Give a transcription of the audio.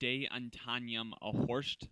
De Antonium a Horst